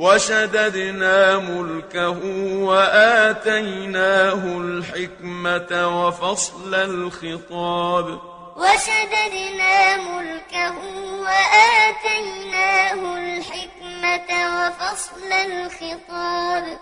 وشددنا ملكه وآتيناه الحكمة وفصل الخطاب. وشددنا ملكه وآتيناه الحكمة وفصل الخطاب.